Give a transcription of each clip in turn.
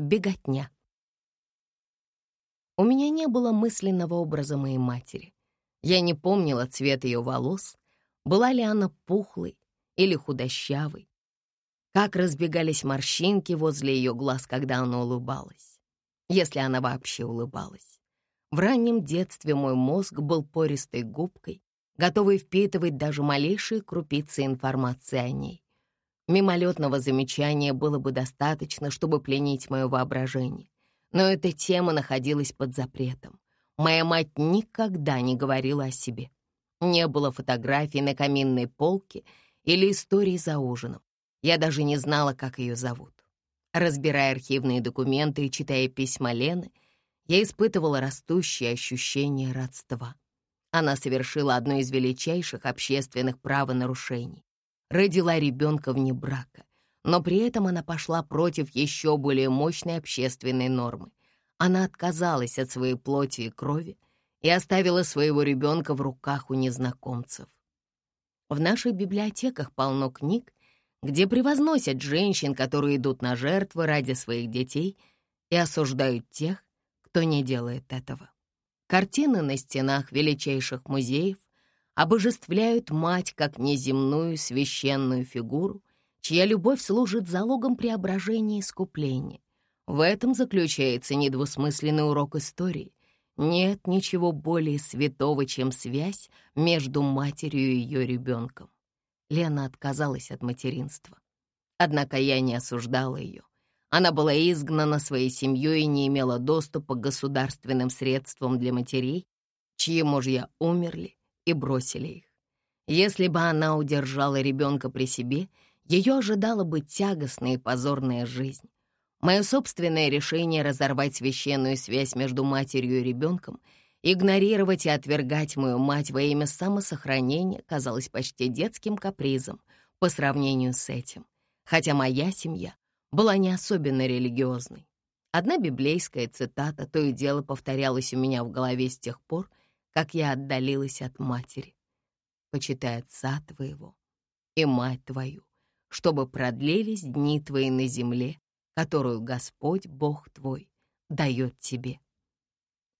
Беготня. У меня не было мысленного образа моей матери. Я не помнила цвет ее волос, была ли она пухлой или худощавой, как разбегались морщинки возле ее глаз, когда она улыбалась, если она вообще улыбалась. В раннем детстве мой мозг был пористой губкой, готовый впитывать даже малейшие крупицы информации о ней. Мимолетного замечания было бы достаточно, чтобы пленить мое воображение. Но эта тема находилась под запретом. Моя мать никогда не говорила о себе. Не было фотографий на каминной полке или истории за ужином. Я даже не знала, как ее зовут. Разбирая архивные документы и читая письма Лены, я испытывала растущее ощущение родства. Она совершила одно из величайших общественных правонарушений. Родила ребенка вне брака, но при этом она пошла против еще более мощной общественной нормы. Она отказалась от своей плоти и крови и оставила своего ребенка в руках у незнакомцев. В наших библиотеках полно книг, где превозносят женщин, которые идут на жертвы ради своих детей и осуждают тех, кто не делает этого. Картины на стенах величайших музеев обожествляют мать как неземную священную фигуру, чья любовь служит залогом преображения и искупления. В этом заключается недвусмысленный урок истории. Нет ничего более святого, чем связь между матерью и ее ребенком. Лена отказалась от материнства. Однако я не осуждала ее. Она была изгнана своей семьей и не имела доступа к государственным средствам для матерей, чьи мужья умерли и бросили их. Если бы она удержала ребенка при себе, ее ожидала бы тягостная и позорная жизнь. Мое собственное решение разорвать священную связь между матерью и ребенком — Игнорировать и отвергать мою мать во имя самосохранения казалось почти детским капризом по сравнению с этим, хотя моя семья была не особенно религиозной. Одна библейская цитата то и дело повторялась у меня в голове с тех пор, как я отдалилась от матери. «Почитай отца твоего и мать твою, чтобы продлились дни твои на земле, которую Господь, Бог твой, дает тебе».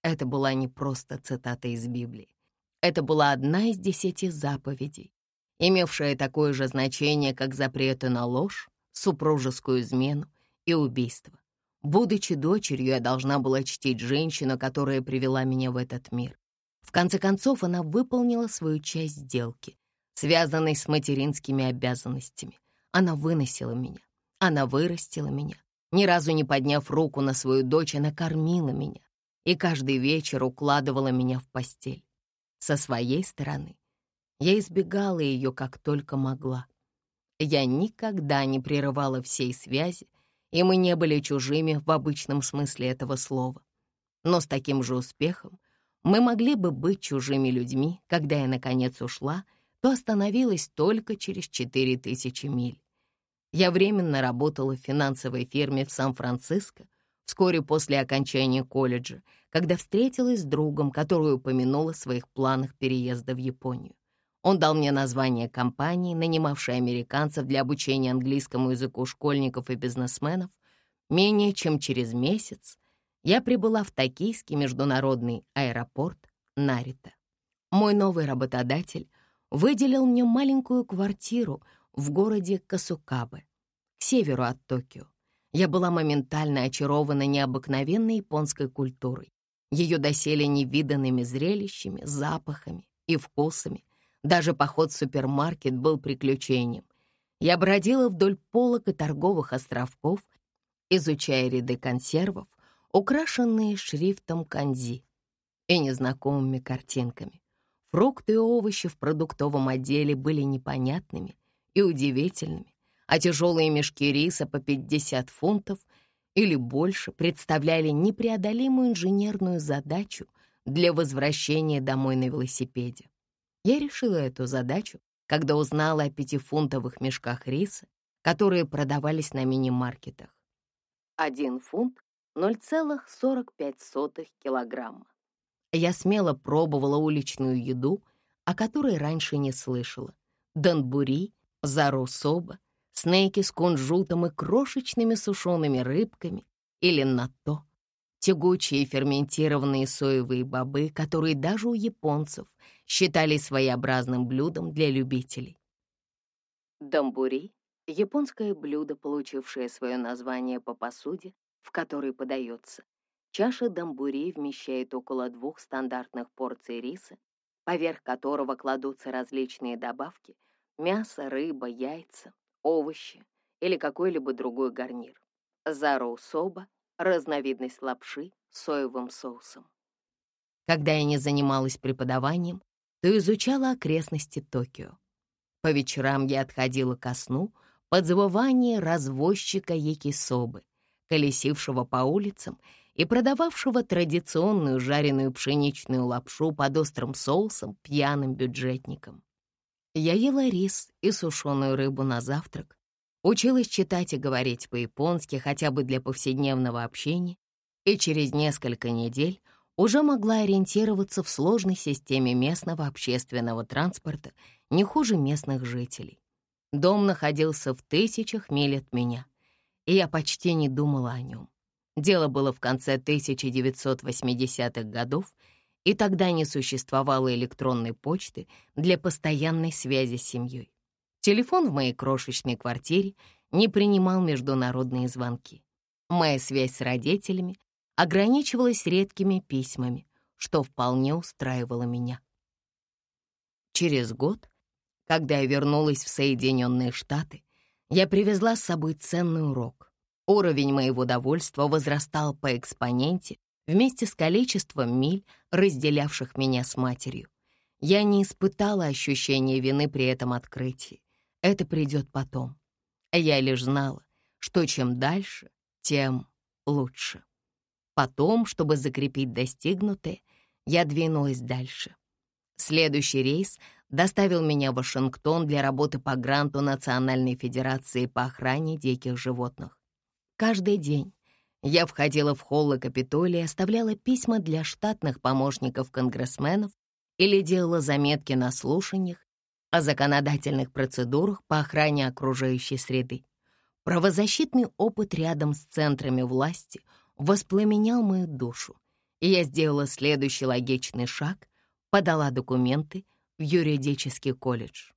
Это была не просто цитата из Библии. Это была одна из десяти заповедей, имевшая такое же значение, как запреты на ложь, супружескую измену и убийство. Будучи дочерью, я должна была чтить женщину, которая привела меня в этот мир. В конце концов, она выполнила свою часть сделки, связанной с материнскими обязанностями. Она выносила меня, она вырастила меня. Ни разу не подняв руку на свою дочь, она кормила меня, и каждый вечер укладывала меня в постель. Со своей стороны я избегала ее как только могла. Я никогда не прерывала всей связи, и мы не были чужими в обычном смысле этого слова. Но с таким же успехом мы могли бы быть чужими людьми, когда я, наконец, ушла, то остановилась только через четыре тысячи миль. Я временно работала в финансовой фирме в Сан-Франциско, вскоре после окончания колледжа, когда встретилась с другом, который упомянула в своих планах переезда в Японию. Он дал мне название компании, нанимавшей американцев для обучения английскому языку школьников и бизнесменов. Менее чем через месяц я прибыла в Токийский международный аэропорт Нарита. Мой новый работодатель выделил мне маленькую квартиру в городе Касукабе, к северу от Токио. Я была моментально очарована необыкновенной японской культурой, ее доселе невиданными зрелищами, запахами и вкусами. Даже поход в супермаркет был приключением. Я бродила вдоль полок и торговых островков, изучая ряды консервов, украшенные шрифтом канзи и незнакомыми картинками. Фрукты и овощи в продуктовом отделе были непонятными и удивительными, а тяжелые мешки риса по 50 фунтов или больше представляли непреодолимую инженерную задачу для возвращения домой на велосипеде. Я решила эту задачу, когда узнала о пятифунтовых мешках риса, которые продавались на мини-маркетах. Один фунт — 0,45 килограмма. Я смело пробовала уличную еду, о которой раньше не слышала. Донбури, зару соба — снеки с кунжутом и крошечными сушеными рыбками, или натто, тягучие ферментированные соевые бобы, которые даже у японцев считали своеобразным блюдом для любителей. Дамбури — японское блюдо, получившее свое название по посуде, в которой подается. Чаша дамбури вмещает около двух стандартных порций риса, поверх которого кладутся различные добавки — мясо, рыба, яйца, овощи или какой-либо другой гарнир. Зароу соба — разновидность лапши с соевым соусом. Когда я не занималась преподаванием, то изучала окрестности Токио. По вечерам я отходила ко сну под завывание развозчика Якисобы, колесившего по улицам и продававшего традиционную жареную пшеничную лапшу под острым соусом пьяным бюджетникам. Я ела рис и сушеную рыбу на завтрак, училась читать и говорить по-японски хотя бы для повседневного общения, и через несколько недель уже могла ориентироваться в сложной системе местного общественного транспорта не хуже местных жителей. Дом находился в тысячах миль от меня, и я почти не думала о нем. Дело было в конце 1980-х годов, и тогда не существовало электронной почты для постоянной связи с семьей. Телефон в моей крошечной квартире не принимал международные звонки. Моя связь с родителями ограничивалась редкими письмами, что вполне устраивало меня. Через год, когда я вернулась в Соединенные Штаты, я привезла с собой ценный урок. Уровень моего довольства возрастал по экспоненте вместе с количеством миль, разделявших меня с матерью. Я не испытала ощущения вины при этом открытии. Это придет потом. Я лишь знала, что чем дальше, тем лучше. Потом, чтобы закрепить достигнутое, я двинулась дальше. Следующий рейс доставил меня в Вашингтон для работы по гранту Национальной Федерации по охране диких животных. Каждый день я входила в холлы Капитолия, оставляла письма для штатных помощников конгрессменов или делала заметки на слушаниях о законодательных процедурах по охране окружающей среды. Правозащитный опыт рядом с центрами власти воспламенял мою душу, и я сделала следующий логичный шаг, подала документы в юридический колледж.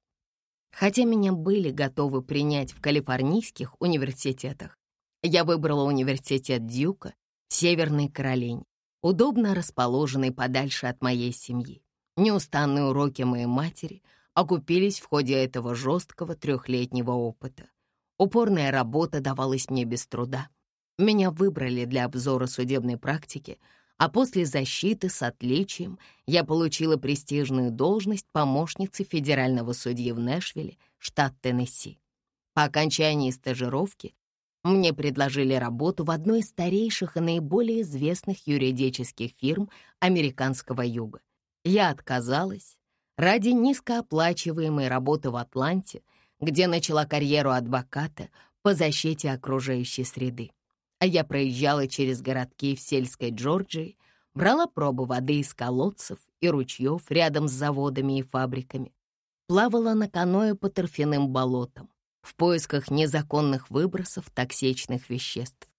Хотя меня были готовы принять в калифорнийских университетах, я выбрала университет Дьюка в Северной Каролине, удобно расположенный подальше от моей семьи. Неустанные уроки моей матери окупились в ходе этого жесткого трехлетнего опыта. Упорная работа давалась мне без труда — меня выбрали для обзора судебной практики, а после защиты с отличием я получила престижную должность помощницы федерального судьи в Нэшвилле, штат Теннесси. По окончании стажировки мне предложили работу в одной из старейших и наиболее известных юридических фирм американского юга. Я отказалась ради низкооплачиваемой работы в Атланте, где начала карьеру адвоката по защите окружающей среды а я проезжала через городки в сельской Джорджии, брала пробы воды из колодцев и ручьев рядом с заводами и фабриками, плавала на каное по торфяным болотам в поисках незаконных выбросов токсичных веществ.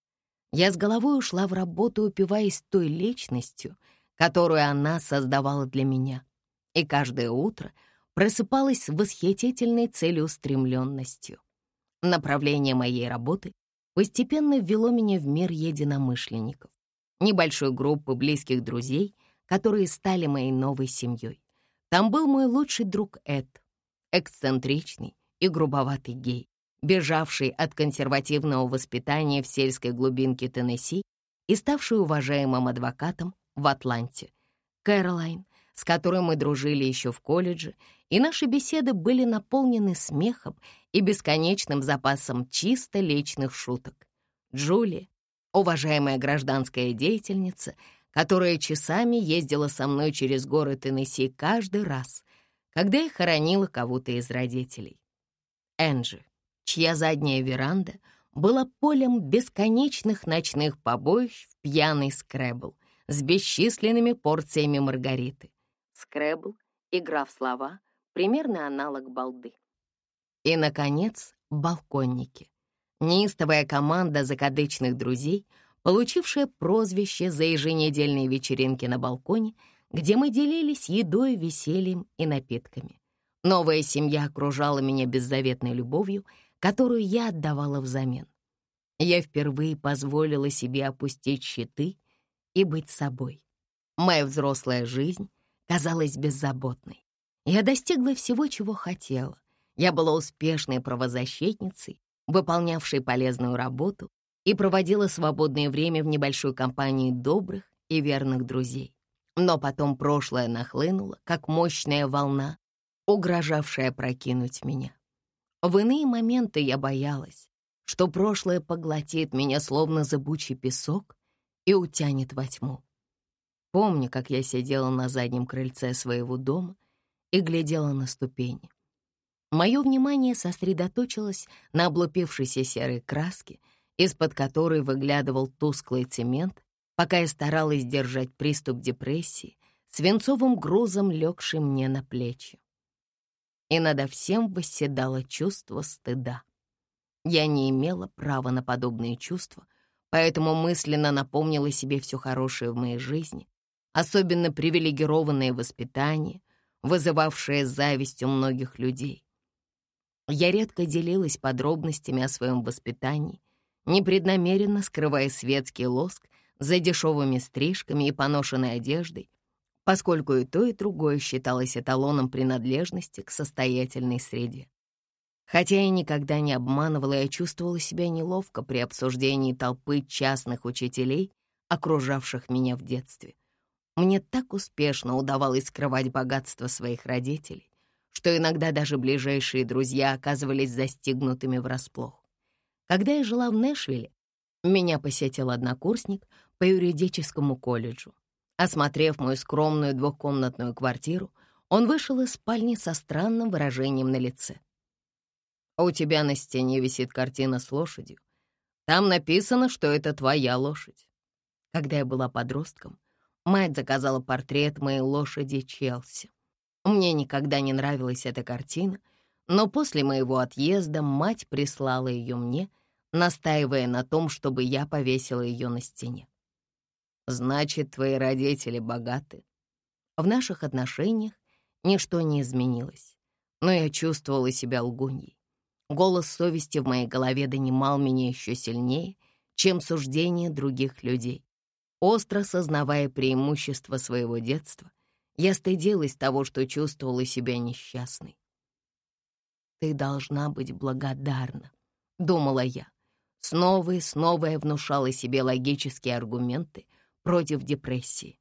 Я с головой ушла в работу, упиваясь той личностью, которую она создавала для меня, и каждое утро просыпалась с восхитительной целеустремленностью. Направление моей работы постепенно ввело меня в мир единомышленников, небольшой группы близких друзей, которые стали моей новой семьей. Там был мой лучший друг Эд, эксцентричный и грубоватый гей, бежавший от консервативного воспитания в сельской глубинке Теннесси и ставший уважаемым адвокатом в Атланте. Кэролайн, с которой мы дружили еще в колледже, и наши беседы были наполнены смехом и бесконечным запасом чисто личных шуток. Джулия, уважаемая гражданская деятельница, которая часами ездила со мной через горы Теннесси каждый раз, когда я хоронила кого-то из родителей. Энджи, чья задняя веранда была полем бесконечных ночных побоищ в пьяный скребл с бесчисленными порциями маргариты. Скребл — игра в слова, примерный аналог балды. И, наконец, балконники. Неистовая команда закадычных друзей, получившая прозвище за еженедельные вечеринки на балконе, где мы делились едой, весельем и напитками. Новая семья окружала меня беззаветной любовью, которую я отдавала взамен. Я впервые позволила себе опустить щиты и быть собой. Моя взрослая жизнь казалась беззаботной. Я достигла всего, чего хотела. Я была успешной правозащитницей, выполнявшей полезную работу и проводила свободное время в небольшой компании добрых и верных друзей. Но потом прошлое нахлынуло, как мощная волна, угрожавшая прокинуть меня. В иные моменты я боялась, что прошлое поглотит меня словно зыбучий песок и утянет во тьму. Помню, как я сидела на заднем крыльце своего дома и глядела на ступени. Мое внимание сосредоточилось на облупившейся серой краске, из-под которой выглядывал тусклый цемент, пока я старалась держать приступ депрессии, свинцовым грузом легший мне на плечи и надо всем восседало чувство стыда. Я не имела права на подобные чувства, поэтому мысленно напомнила себе все хорошее в моей жизни, особенно привилегированное воспитание, вызывавшее зависть у многих людей. Я редко делилась подробностями о своем воспитании, непреднамеренно скрывая светский лоск за дешевыми стрижками и поношенной одеждой, поскольку и то, и другое считалось эталоном принадлежности к состоятельной среде. Хотя я никогда не обманывала, я чувствовала себя неловко при обсуждении толпы частных учителей, окружавших меня в детстве. Мне так успешно удавалось скрывать богатство своих родителей, что иногда даже ближайшие друзья оказывались застигнутыми врасплох. Когда я жила в Нэшвилле, меня посетил однокурсник по юридическому колледжу. Осмотрев мою скромную двухкомнатную квартиру, он вышел из спальни со странным выражением на лице. «У тебя на стене висит картина с лошадью. Там написано, что это твоя лошадь». Когда я была подростком, мать заказала портрет моей лошади Челси. Мне никогда не нравилась эта картина, но после моего отъезда мать прислала ее мне, настаивая на том, чтобы я повесила ее на стене. Значит, твои родители богаты. В наших отношениях ничто не изменилось, но я чувствовала себя лгуньей. Голос совести в моей голове донимал меня еще сильнее, чем суждения других людей. Остро сознавая преимущество своего детства, я стыдилась того, что чувствовала себя несчастной. «Ты должна быть благодарна», — думала я. Снова и снова я внушала себе логические аргументы, против депрессии.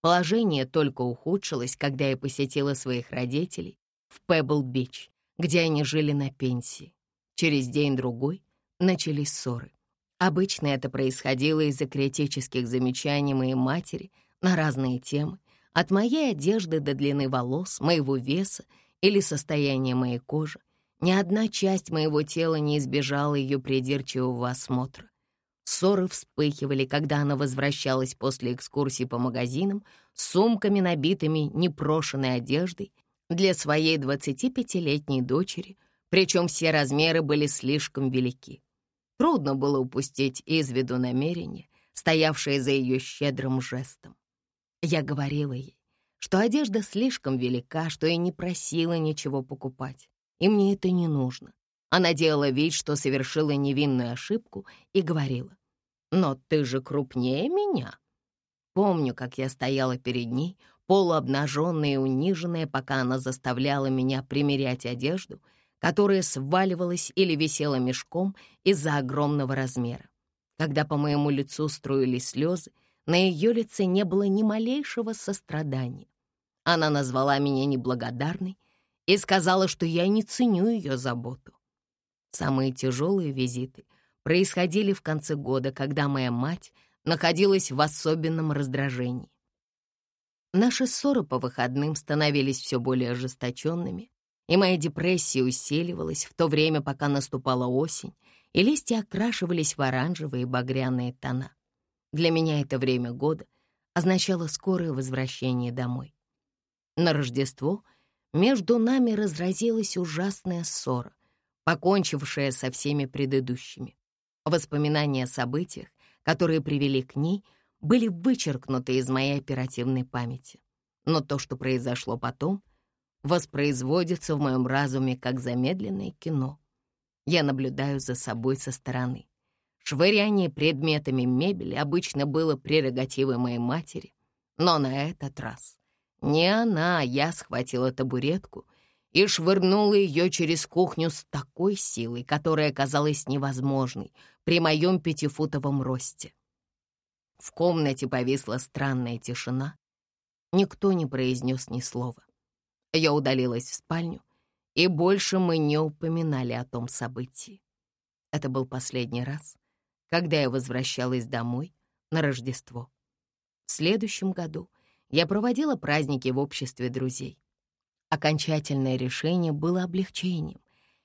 Положение только ухудшилось, когда я посетила своих родителей в Пебл-Бич, где они жили на пенсии. Через день-другой начались ссоры. Обычно это происходило из-за критических замечаний моей матери на разные темы, от моей одежды до длины волос, моего веса или состояния моей кожи. Ни одна часть моего тела не избежала ее придирчивого осмотра. Ссоры вспыхивали, когда она возвращалась после экскурсии по магазинам с сумками, набитыми непрошенной одеждой для своей 25-летней дочери, причем все размеры были слишком велики. Трудно было упустить из виду намерение, стоявшее за ее щедрым жестом. Я говорила ей, что одежда слишком велика, что я не просила ничего покупать, и мне это не нужно. Она делала вид, что совершила невинную ошибку, и говорила, «Но ты же крупнее меня». Помню, как я стояла перед ней, полуобнаженная и униженная, пока она заставляла меня примерять одежду, которая сваливалась или висела мешком из-за огромного размера. Когда по моему лицу струились слезы, на ее лице не было ни малейшего сострадания. Она назвала меня неблагодарной и сказала, что я не ценю ее заботу. Самые тяжелые визиты происходили в конце года, когда моя мать находилась в особенном раздражении. Наши ссоры по выходным становились все более ожесточенными, и моя депрессия усиливалась в то время, пока наступала осень, и листья окрашивались в оранжевые багряные тона. Для меня это время года означало скорое возвращение домой. На Рождество между нами разразилась ужасная ссора покончившая со всеми предыдущими. Воспоминания о событиях, которые привели к ней, были вычеркнуты из моей оперативной памяти. Но то, что произошло потом, воспроизводится в моем разуме как замедленное кино. Я наблюдаю за собой со стороны. Швыряние предметами мебели обычно было прерогативой моей матери, но на этот раз не она, а я схватила табуретку и швырнула ее через кухню с такой силой, которая казалась невозможной при моем пятифутовом росте. В комнате повисла странная тишина. Никто не произнес ни слова. Я удалилась в спальню, и больше мы не упоминали о том событии. Это был последний раз, когда я возвращалась домой на Рождество. В следующем году я проводила праздники в обществе друзей. Окончательное решение было облегчением,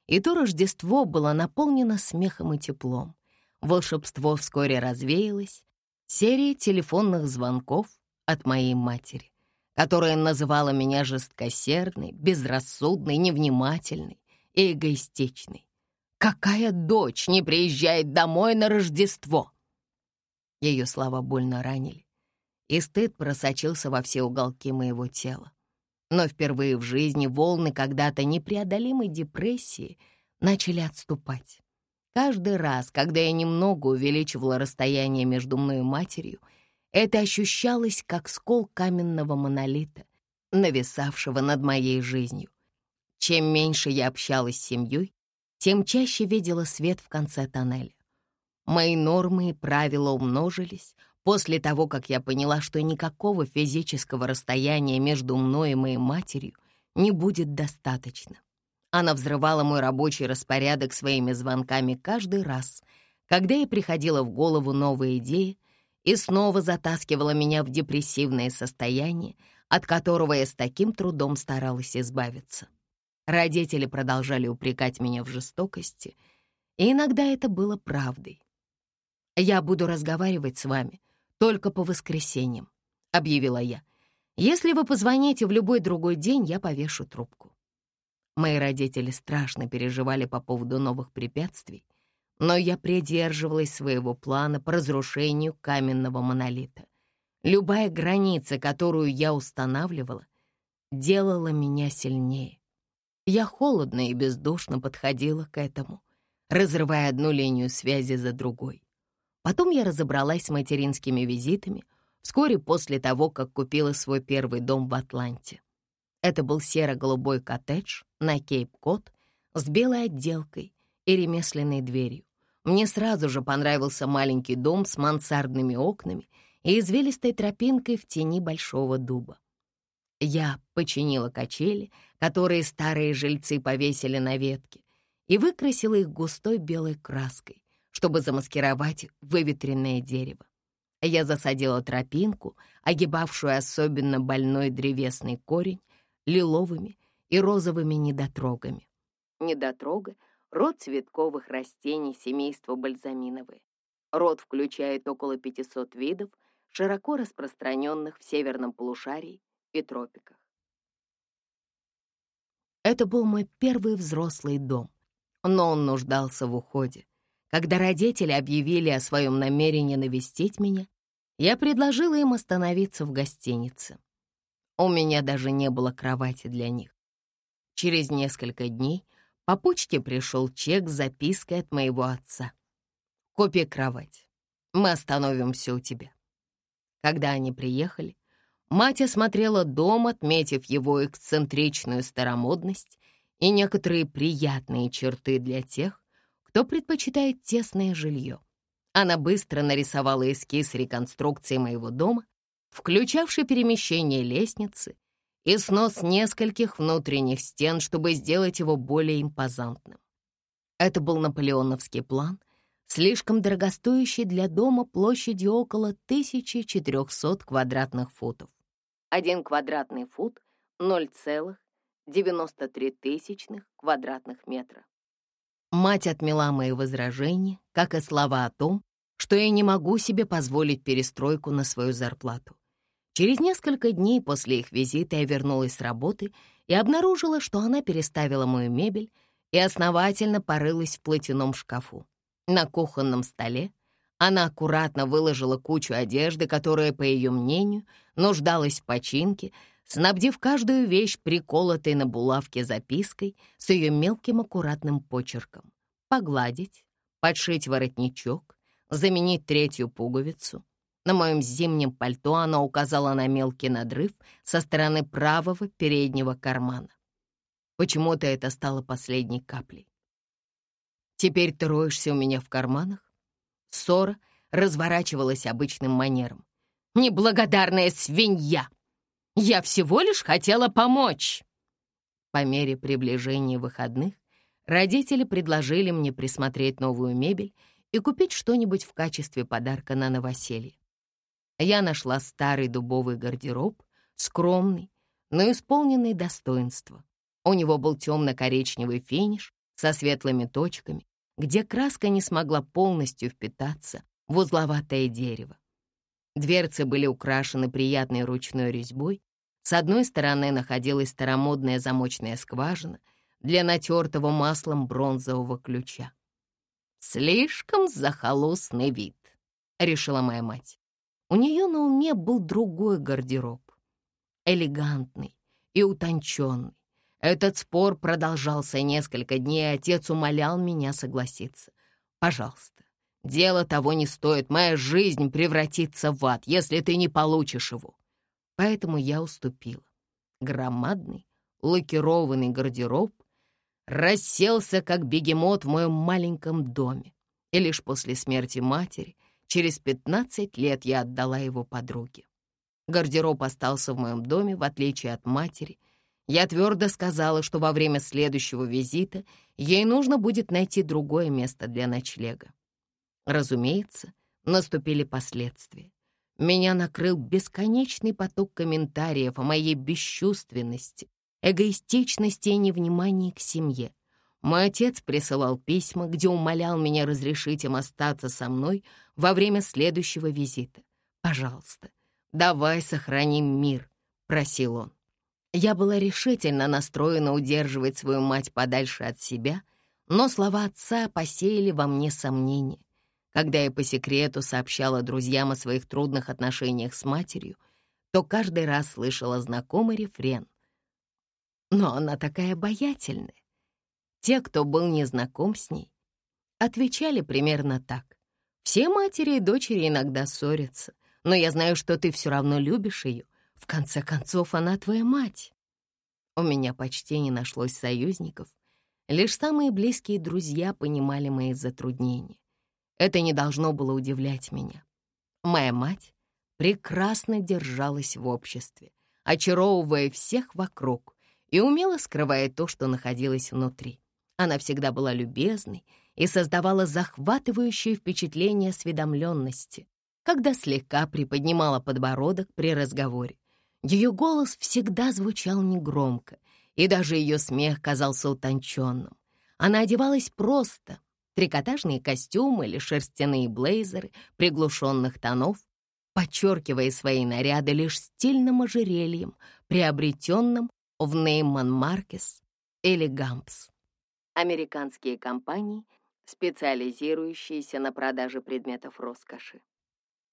и то Рождество было наполнено смехом и теплом. Волшебство вскоре развеялось, серия телефонных звонков от моей матери, которая называла меня жесткосердной, безрассудной, невнимательной и эгоистичной. Какая дочь не приезжает домой на Рождество? Ее слова больно ранили, и стыд просочился во все уголки моего тела. Но впервые в жизни волны когда-то непреодолимой депрессии начали отступать. Каждый раз, когда я немного увеличивала расстояние между мной и матерью, это ощущалось как скол каменного монолита, нависавшего над моей жизнью. Чем меньше я общалась с семьей, тем чаще видела свет в конце тоннеля. Мои нормы и правила умножились после того, как я поняла, что никакого физического расстояния между мной и моей матерью не будет достаточно. Она взрывала мой рабочий распорядок своими звонками каждый раз, когда ей приходила в голову новая идея и снова затаскивала меня в депрессивное состояние, от которого я с таким трудом старалась избавиться. Родители продолжали упрекать меня в жестокости, и иногда это было правдой. «Я буду разговаривать с вами только по воскресеньям», — объявила я. «Если вы позвоните в любой другой день, я повешу трубку». Мои родители страшно переживали по поводу новых препятствий, но я придерживалась своего плана по разрушению каменного монолита. Любая граница, которую я устанавливала, делала меня сильнее. Я холодно и бездушно подходила к этому, разрывая одну линию связи за другой. Потом я разобралась с материнскими визитами вскоре после того, как купила свой первый дом в Атланте. Это был серо-голубой коттедж на Кейп-Кот с белой отделкой и ремесленной дверью. Мне сразу же понравился маленький дом с мансардными окнами и извилистой тропинкой в тени большого дуба. Я починила качели, которые старые жильцы повесили на ветке, и выкрасила их густой белой краской, чтобы замаскировать выветренное дерево. Я засадила тропинку, огибавшую особенно больной древесный корень, лиловыми и розовыми недотрогами. Недотрога — род цветковых растений семейства бальзаминовые. Род включает около 500 видов, широко распространенных в северном полушарии и тропиках. Это был мой первый взрослый дом, но он нуждался в уходе. Когда родители объявили о своем намерении навестить меня, я предложила им остановиться в гостинице. У меня даже не было кровати для них. Через несколько дней по почте пришел чек с запиской от моего отца. «Купи кровать. Мы остановимся у тебя». Когда они приехали, Мать осмотрела дом, отметив его эксцентричную старомодность и некоторые приятные черты для тех, кто предпочитает тесное жилье. Она быстро нарисовала эскиз реконструкции моего дома, включавший перемещение лестницы и снос нескольких внутренних стен, чтобы сделать его более импозантным. Это был наполеоновский план, слишком дорогостоящий для дома площадью около 1400 квадратных футов. 1 квадратный фут 0,93 квадратных метра. Мать отмела мои возражения, как и слова о том, что я не могу себе позволить перестройку на свою зарплату. Через несколько дней после их визита я вернулась с работы и обнаружила, что она переставила мою мебель и основательно порылась в платяном шкафу. На кухонном столе Она аккуратно выложила кучу одежды, которая, по ее мнению, нуждалась в починке, снабдив каждую вещь приколотой на булавке запиской с ее мелким аккуратным почерком. Погладить, подшить воротничок, заменить третью пуговицу. На моем зимнем пальто она указала на мелкий надрыв со стороны правого переднего кармана. Почему-то это стало последней каплей. Теперь ты роешься у меня в карманах? Ссора разворачивалась обычным манером. «Неблагодарная свинья! Я всего лишь хотела помочь!» По мере приближения выходных родители предложили мне присмотреть новую мебель и купить что-нибудь в качестве подарка на новоселье. Я нашла старый дубовый гардероб, скромный, но исполненный достоинства. У него был темно-коричневый финиш со светлыми точками, где краска не смогла полностью впитаться в узловатое дерево. Дверцы были украшены приятной ручной резьбой. С одной стороны находилась старомодная замочная скважина для натертого маслом бронзового ключа. «Слишком захолустный вид», — решила моя мать. У нее на уме был другой гардероб, элегантный и утонченный. Этот спор продолжался несколько дней, отец умолял меня согласиться. «Пожалуйста, дело того не стоит, моя жизнь превратится в ад, если ты не получишь его». Поэтому я уступила. Громадный, лакированный гардероб расселся, как бегемот в моем маленьком доме. И лишь после смерти матери Через 15 лет я отдала его подруге. Гардероб остался в моем доме, в отличие от матери. Я твердо сказала, что во время следующего визита ей нужно будет найти другое место для ночлега. Разумеется, наступили последствия. Меня накрыл бесконечный поток комментариев о моей бесчувственности, эгоистичности и невнимании к семье. Мой отец присылал письма, где умолял меня разрешить им остаться со мной во время следующего визита. «Пожалуйста, давай сохраним мир», — просил он. Я была решительно настроена удерживать свою мать подальше от себя, но слова отца посеяли во мне сомнения. Когда я по секрету сообщала друзьям о своих трудных отношениях с матерью, то каждый раз слышала знакомый рефрен. «Но она такая обаятельная. Те, кто был незнаком с ней, отвечали примерно так. «Все матери и дочери иногда ссорятся, но я знаю, что ты все равно любишь ее. В конце концов, она твоя мать». У меня почти не нашлось союзников. Лишь самые близкие друзья понимали мои затруднения. Это не должно было удивлять меня. Моя мать прекрасно держалась в обществе, очаровывая всех вокруг и умело скрывая то, что находилось внутри. Она всегда была любезной и создавала захватывающее впечатление осведомленности, когда слегка приподнимала подбородок при разговоре. Ее голос всегда звучал негромко, и даже ее смех казался утонченным. Она одевалась просто, трикотажные костюмы или шерстяные блейзеры приглушенных тонов, подчеркивая свои наряды лишь стильным ожерельем, приобретенным в Нейман Маркес или Гампс американские компании, специализирующиеся на продаже предметов роскоши.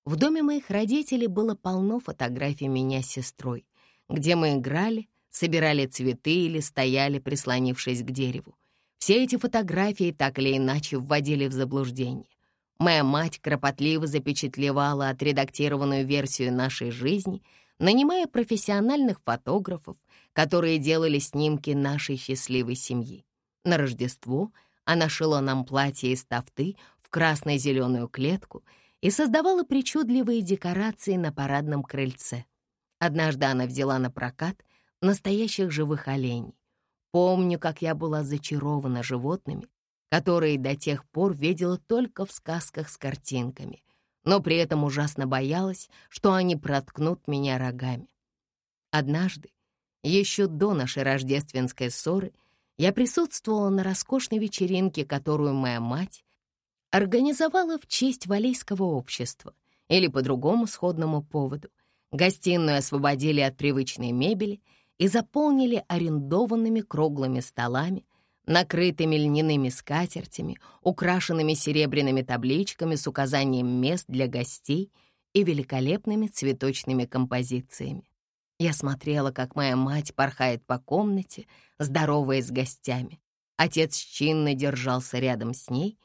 В доме моих родителей было полно фотографий меня с сестрой, где мы играли, собирали цветы или стояли, прислонившись к дереву. Все эти фотографии так или иначе вводили в заблуждение. Моя мать кропотливо запечатлевала отредактированную версию нашей жизни, нанимая профессиональных фотографов, которые делали снимки нашей счастливой семьи. На Рождество она шила нам платье из тафты в красно-зеленую клетку и создавала причудливые декорации на парадном крыльце. Однажды она взяла на прокат настоящих живых оленей. Помню, как я была зачарована животными, которые до тех пор видела только в сказках с картинками, но при этом ужасно боялась, что они проткнут меня рогами. Однажды, еще до нашей рождественской ссоры, я присутствовала на роскошной вечеринке, которую моя мать организовала в честь Валейского общества или по другому сходному поводу. Гостиную освободили от привычной мебели и заполнили арендованными круглыми столами, накрытыми льняными скатертями, украшенными серебряными табличками с указанием мест для гостей и великолепными цветочными композициями. Я смотрела, как моя мать порхает по комнате, здороваясь с гостями. Отец чинно держался рядом с ней.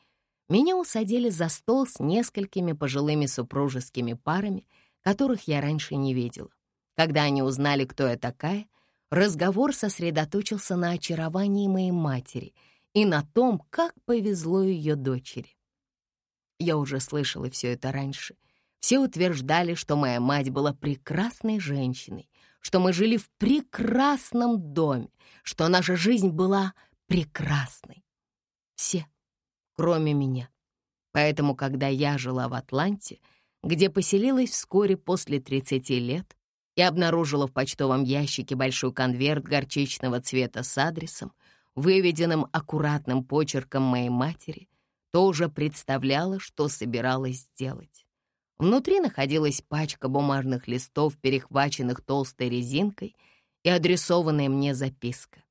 Меня усадили за стол с несколькими пожилыми супружескими парами, которых я раньше не видела. Когда они узнали, кто я такая, разговор сосредоточился на очаровании моей матери и на том, как повезло ее дочери. Я уже слышала все это раньше. Все утверждали, что моя мать была прекрасной женщиной, что мы жили в прекрасном доме, что наша жизнь была прекрасной. Все, кроме меня. Поэтому, когда я жила в Атланте, где поселилась вскоре после 30 лет, и обнаружила в почтовом ящике большой конверт горчичного цвета с адресом, выведенным аккуратным почерком моей матери, то уже представляла, что собиралась сделать. Внутри находилась пачка бумажных листов, перехваченных толстой резинкой, и адресованная мне записка.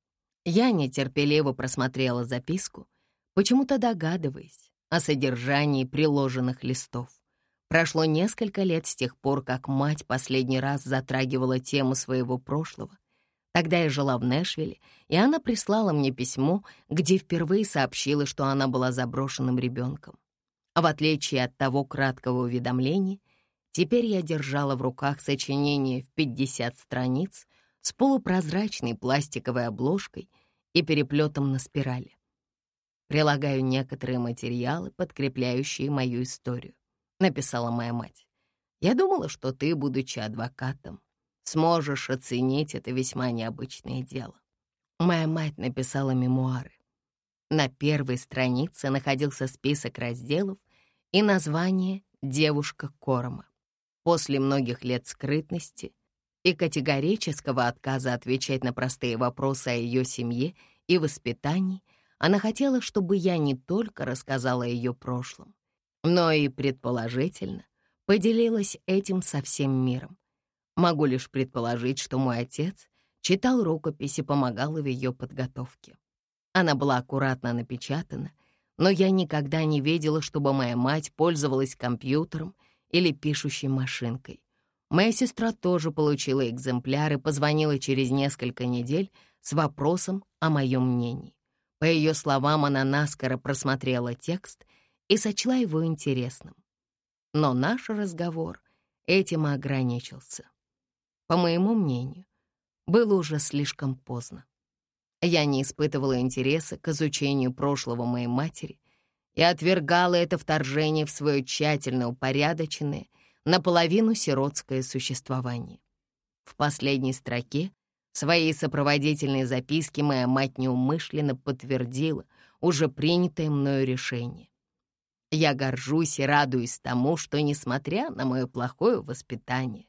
Я нетерпеливо просмотрела записку, почему-то догадываясь о содержании приложенных листов. Прошло несколько лет с тех пор, как мать последний раз затрагивала тему своего прошлого. Тогда я жила в Нэшвилле, и она прислала мне письмо, где впервые сообщила, что она была заброшенным ребенком. А в отличие от того краткого уведомления, теперь я держала в руках сочинение в 50 страниц с полупрозрачной пластиковой обложкой и переплетом на спирали. Прилагаю некоторые материалы, подкрепляющие мою историю. — написала моя мать. «Я думала, что ты, будучи адвокатом, сможешь оценить это весьма необычное дело». Моя мать написала мемуары. На первой странице находился список разделов и название «Девушка Корома». После многих лет скрытности и категорического отказа отвечать на простые вопросы о ее семье и воспитании, она хотела, чтобы я не только рассказала о ее прошлом, но и, предположительно, поделилась этим со всем миром. Могу лишь предположить, что мой отец читал рукопись и помогал в ее подготовке. Она была аккуратно напечатана, но я никогда не видела, чтобы моя мать пользовалась компьютером или пишущей машинкой. Моя сестра тоже получила экземпляр и позвонила через несколько недель с вопросом о моем мнении. По ее словам, она наскоро просмотрела текст и сочла его интересным. Но наш разговор этим и ограничился. По моему мнению, было уже слишком поздно. Я не испытывала интереса к изучению прошлого моей матери и отвергала это вторжение в свое тщательно упорядоченное, наполовину сиротское существование. В последней строке своей сопроводительной записки моя мать неумышленно подтвердила уже принятое мною решение. Я горжусь и радуюсь тому, что, несмотря на мое плохое воспитание,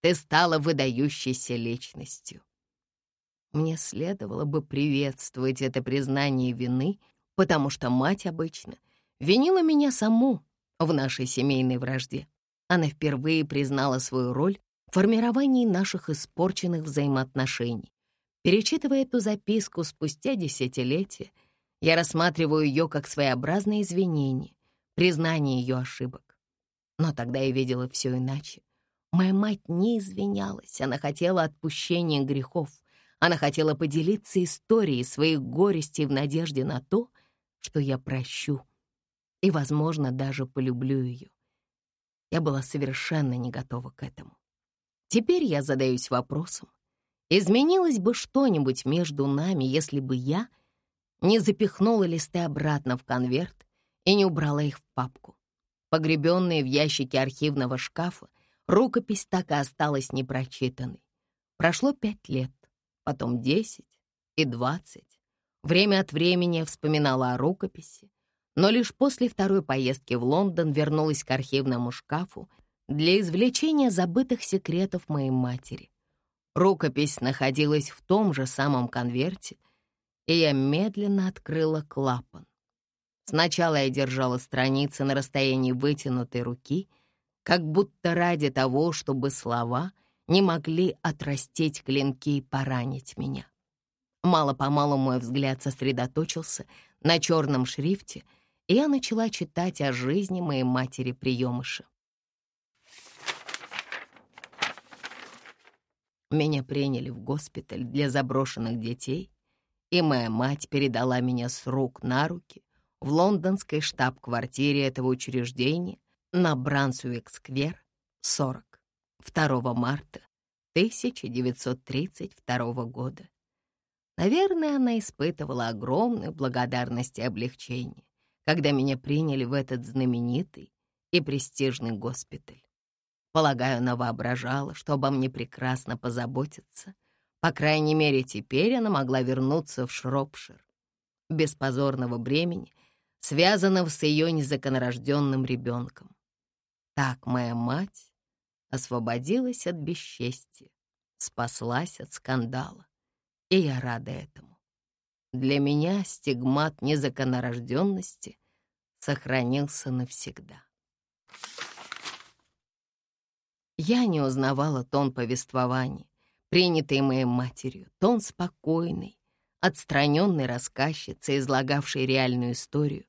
ты стала выдающейся личностью. Мне следовало бы приветствовать это признание вины, потому что мать обычно винила меня саму в нашей семейной вражде. Она впервые признала свою роль в формировании наших испорченных взаимоотношений. Перечитывая эту записку спустя десятилетия, я рассматриваю ее как своеобразное извинение, признание ее ошибок. Но тогда я видела все иначе. Моя мать не извинялась, она хотела отпущения грехов, она хотела поделиться историей своих горестей в надежде на то, что я прощу и, возможно, даже полюблю ее. Я была совершенно не готова к этому. Теперь я задаюсь вопросом, изменилось бы что-нибудь между нами, если бы я не запихнула листы обратно в конверт и не убрала их в папку. Погребенные в ящике архивного шкафа, рукопись так и осталась непрочитанной. Прошло пять лет, потом десять и двадцать. Время от времени я вспоминала о рукописи, но лишь после второй поездки в Лондон вернулась к архивному шкафу для извлечения забытых секретов моей матери. Рукопись находилась в том же самом конверте, и я медленно открыла клапан. Сначала я держала страницы на расстоянии вытянутой руки, как будто ради того, чтобы слова не могли отрастить клинки и поранить меня. Мало-помалу мой взгляд сосредоточился на черном шрифте, и я начала читать о жизни моей матери-приемыша. Меня приняли в госпиталь для заброшенных детей, и моя мать передала меня с рук на руки в лондонской штаб-квартире этого учреждения на Брансуик-сквер, 40, 2 марта 1932 года. Наверное, она испытывала огромную благодарность и облегчение, когда меня приняли в этот знаменитый и престижный госпиталь. Полагаю, она воображала, что обо мне прекрасно позаботятся. По крайней мере, теперь она могла вернуться в Шропшир без позорного бремени, связанного с ее незаконорожденным ребенком. Так моя мать освободилась от бесчестия, спаслась от скандала и я рада этому. Для меня стигмат незаконорожденности сохранился навсегда. Я не узнавала тон повествования, принятый моей матерью, тон спокойный, отстраненной рассказчицы, излагавшей реальную историю,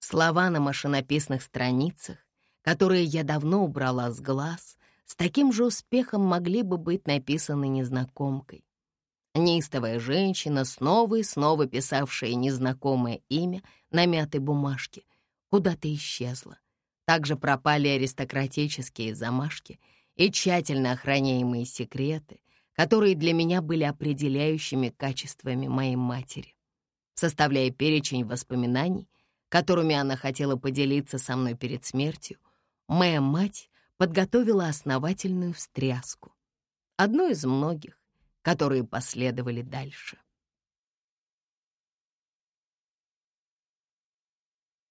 слова на машинописных страницах, которые я давно убрала с глаз, с таким же успехом могли бы быть написаны незнакомкой. Неистовая женщина, снова и снова писавшая незнакомое имя на мятой бумажке, куда-то исчезла. Также пропали аристократические замашки и тщательно охраняемые секреты, которые для меня были определяющими качествами моей матери. Составляя перечень воспоминаний, которыми она хотела поделиться со мной перед смертью, моя мать подготовила основательную встряску. Одну из многих, которые последовали дальше.